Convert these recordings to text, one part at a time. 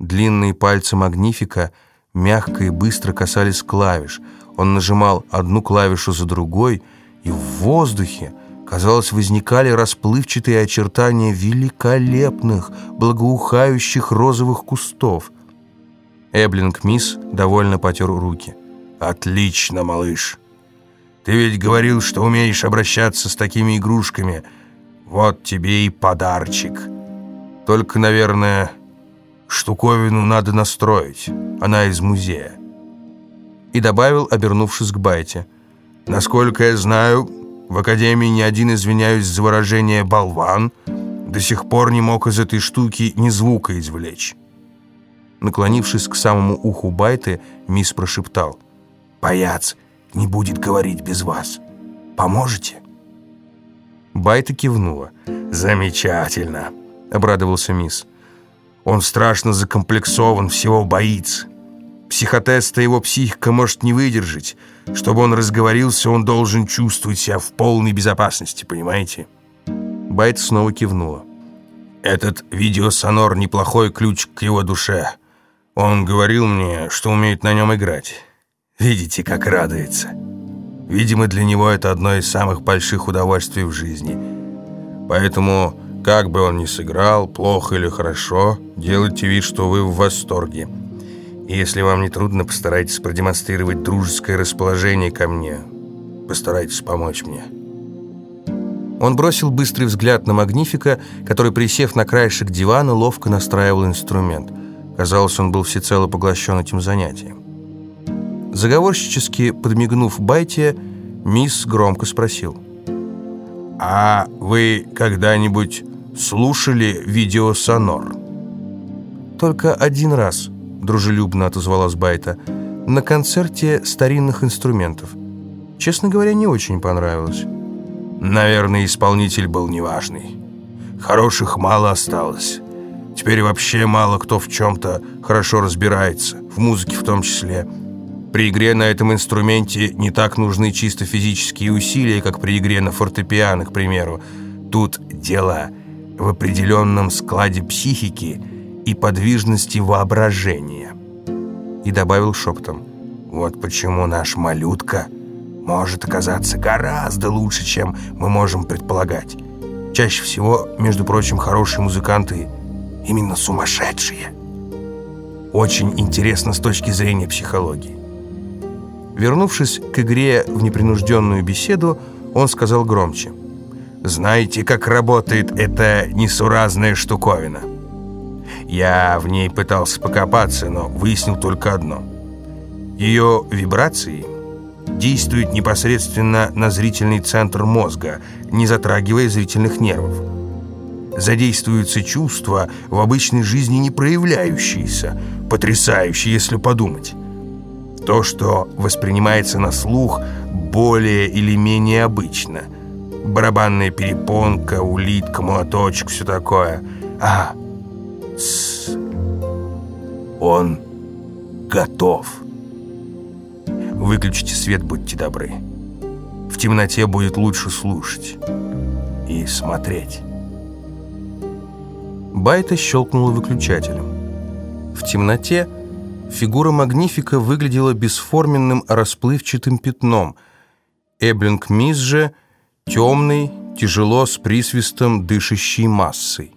Длинные пальцы Магнифика мягко и быстро касались клавиш. Он нажимал одну клавишу за другой, и в воздухе, казалось, возникали расплывчатые очертания великолепных, благоухающих розовых кустов. Эблинг Мисс довольно потер руки. «Отлично, малыш! Ты ведь говорил, что умеешь обращаться с такими игрушками. Вот тебе и подарчик. Только, наверное, штуковину надо настроить. Она из музея». И добавил, обернувшись к Байте. «Насколько я знаю, в Академии ни один, извиняюсь за выражение, болван до сих пор не мог из этой штуки ни звука извлечь». Наклонившись к самому уху Байты, мисс прошептал. «Паяц не будет говорить без вас. Поможете?» Байта кивнула. «Замечательно», — обрадовался мисс. «Он страшно закомплексован, всего боится. Психотеста его психика может не выдержать. Чтобы он разговорился, он должен чувствовать себя в полной безопасности, понимаете?» Байт снова кивнула. «Этот видеосонор — неплохой ключ к его душе. Он говорил мне, что умеет на нем играть. Видите, как радуется. Видимо, для него это одно из самых больших удовольствий в жизни. Поэтому, как бы он ни сыграл, плохо или хорошо, делайте вид, что вы в восторге. И если вам не трудно, постарайтесь продемонстрировать дружеское расположение ко мне. Постарайтесь помочь мне». Он бросил быстрый взгляд на Магнифика, который, присев на краешек дивана, ловко настраивал инструмент. Казалось, он был всецело поглощен этим занятием. Заговорщически подмигнув Байте, мисс громко спросил. «А вы когда-нибудь слушали видеосонор?» «Только один раз», — дружелюбно отозвалась Байта, «на концерте старинных инструментов. Честно говоря, не очень понравилось». «Наверное, исполнитель был неважный. Хороших мало осталось. Теперь вообще мало кто в чем-то хорошо разбирается, в музыке в том числе». При игре на этом инструменте не так нужны чисто физические усилия, как при игре на фортепиано, к примеру. Тут дело в определенном складе психики и подвижности воображения. И добавил шепотом, вот почему наш малютка может оказаться гораздо лучше, чем мы можем предполагать. Чаще всего, между прочим, хорошие музыканты именно сумасшедшие. Очень интересно с точки зрения психологии. Вернувшись к игре в непринужденную беседу, он сказал громче. «Знаете, как работает эта несуразная штуковина?» Я в ней пытался покопаться, но выяснил только одно. Ее вибрации действуют непосредственно на зрительный центр мозга, не затрагивая зрительных нервов. Задействуются чувства, в обычной жизни не проявляющиеся, потрясающие, если подумать. То, что воспринимается на слух более или менее обычно. Барабанная перепонка, улитка, молоточек, все такое. А, тс, он готов. Выключите свет, будьте добры. В темноте будет лучше слушать и смотреть. Байта щелкнула выключателем. В темноте Фигура Магнифика выглядела бесформенным, расплывчатым пятном. Эблинг Мисс же темный, тяжело, с присвистом, дышащей массой.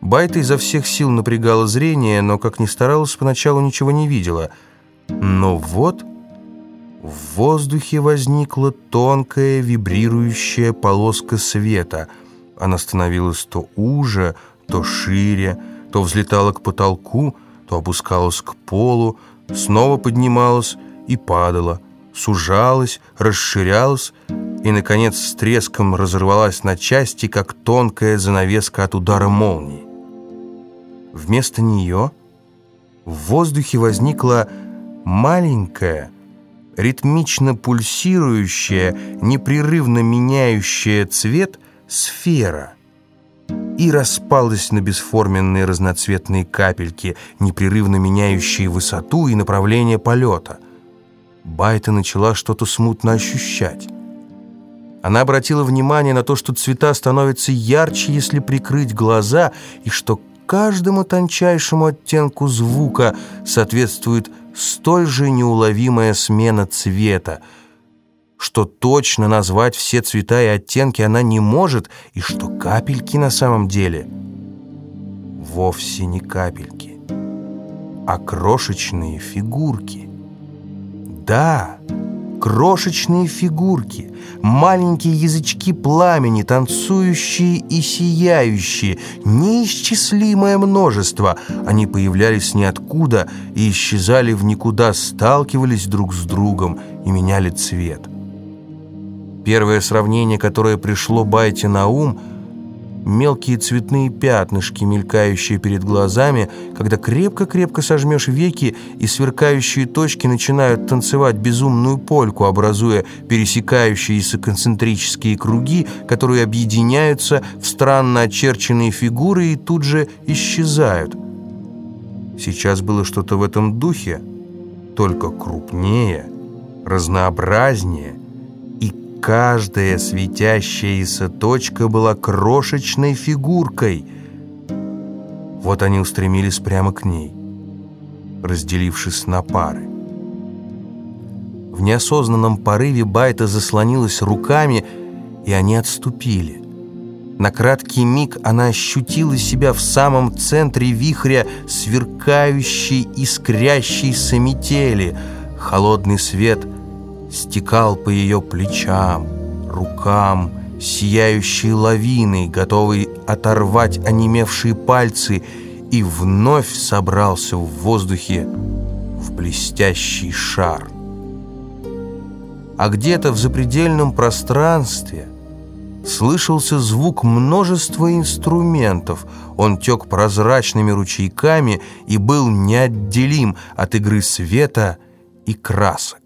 Байта изо всех сил напрягала зрение, но, как ни старалась, поначалу ничего не видела. Но вот в воздухе возникла тонкая вибрирующая полоска света. Она становилась то уже, то шире, то взлетала к потолку, то опускалась к полу, снова поднималась и падала, сужалась, расширялась и, наконец, с треском разорвалась на части, как тонкая занавеска от удара молнии. Вместо нее в воздухе возникла маленькая, ритмично пульсирующая, непрерывно меняющая цвет сфера — и распалась на бесформенные разноцветные капельки, непрерывно меняющие высоту и направление полета. Байта начала что-то смутно ощущать. Она обратила внимание на то, что цвета становятся ярче, если прикрыть глаза, и что каждому тончайшему оттенку звука соответствует столь же неуловимая смена цвета, что точно назвать все цвета и оттенки она не может, и что капельки на самом деле вовсе не капельки, а крошечные фигурки. Да, крошечные фигурки, маленькие язычки пламени, танцующие и сияющие, неисчислимое множество. Они появлялись ниоткуда и исчезали в никуда, сталкивались друг с другом и меняли цвет. Первое сравнение, которое пришло Байте на ум – мелкие цветные пятнышки, мелькающие перед глазами, когда крепко-крепко сожмешь веки, и сверкающие точки начинают танцевать безумную польку, образуя пересекающиеся концентрические круги, которые объединяются в странно очерченные фигуры и тут же исчезают. Сейчас было что-то в этом духе, только крупнее, разнообразнее, Каждая светящаяся точка была крошечной фигуркой. Вот они устремились прямо к ней, разделившись на пары. В неосознанном порыве Байта заслонилась руками, и они отступили. На краткий миг она ощутила себя в самом центре вихря сверкающей, искрящейся метели. Холодный свет стекал по ее плечам, рукам, сияющей лавиной, готовый оторвать онемевшие пальцы, и вновь собрался в воздухе в блестящий шар. А где-то в запредельном пространстве слышался звук множества инструментов. Он тек прозрачными ручейками и был неотделим от игры света и красок.